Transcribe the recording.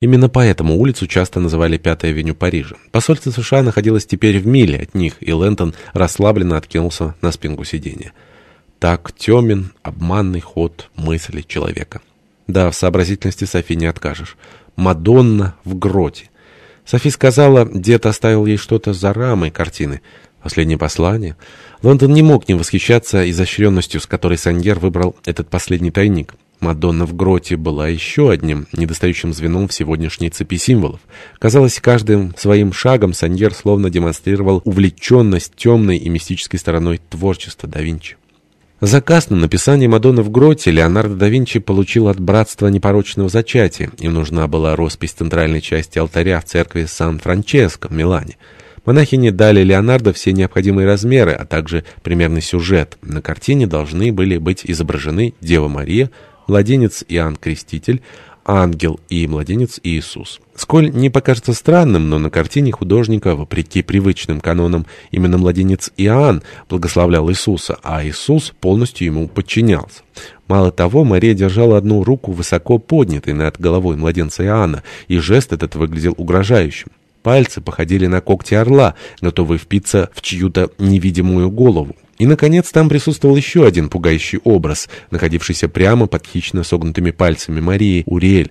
Именно поэтому улицу часто называли Пятой авеню Парижа. Посольство США находилось теперь в миле от них, и Лэнтон расслабленно откинулся на спинку сиденья. Так темен, обманный ход мысли человека. Да, в сообразительности Софи не откажешь. Мадонна в гроте. Софи сказала, дед оставил ей что-то за рамой картины. Последнее послание. Лондон не мог не восхищаться изощренностью, с которой Саньер выбрал этот последний тайник. Мадонна в гроте была еще одним недостающим звеном в сегодняшней цепи символов. Казалось, каждым своим шагом Саньер словно демонстрировал увлеченность темной и мистической стороной творчества да Винчи. Заказ на написание «Мадонны в гроте» Леонардо да Винчи получил от Братства непорочного зачатия. Им нужна была роспись центральной части алтаря в церкви Сан-Франческо в Милане. Монахини дали Леонардо все необходимые размеры, а также примерный сюжет. На картине должны были быть изображены Дева Мария, младенец Иоанн Креститель, ангел и младенец Иисус. Сколь не покажется странным, но на картине художника, вопреки привычным канонам, именно младенец Иоанн благословлял Иисуса, а Иисус полностью ему подчинялся. Мало того, Мария держала одну руку высоко поднятой над головой младенца Иоанна, и жест этот выглядел угрожающим. Пальцы походили на когти орла, готовые впиться в чью-то невидимую голову. И, наконец, там присутствовал еще один пугающий образ, находившийся прямо под хищно согнутыми пальцами Марии, Уриэль.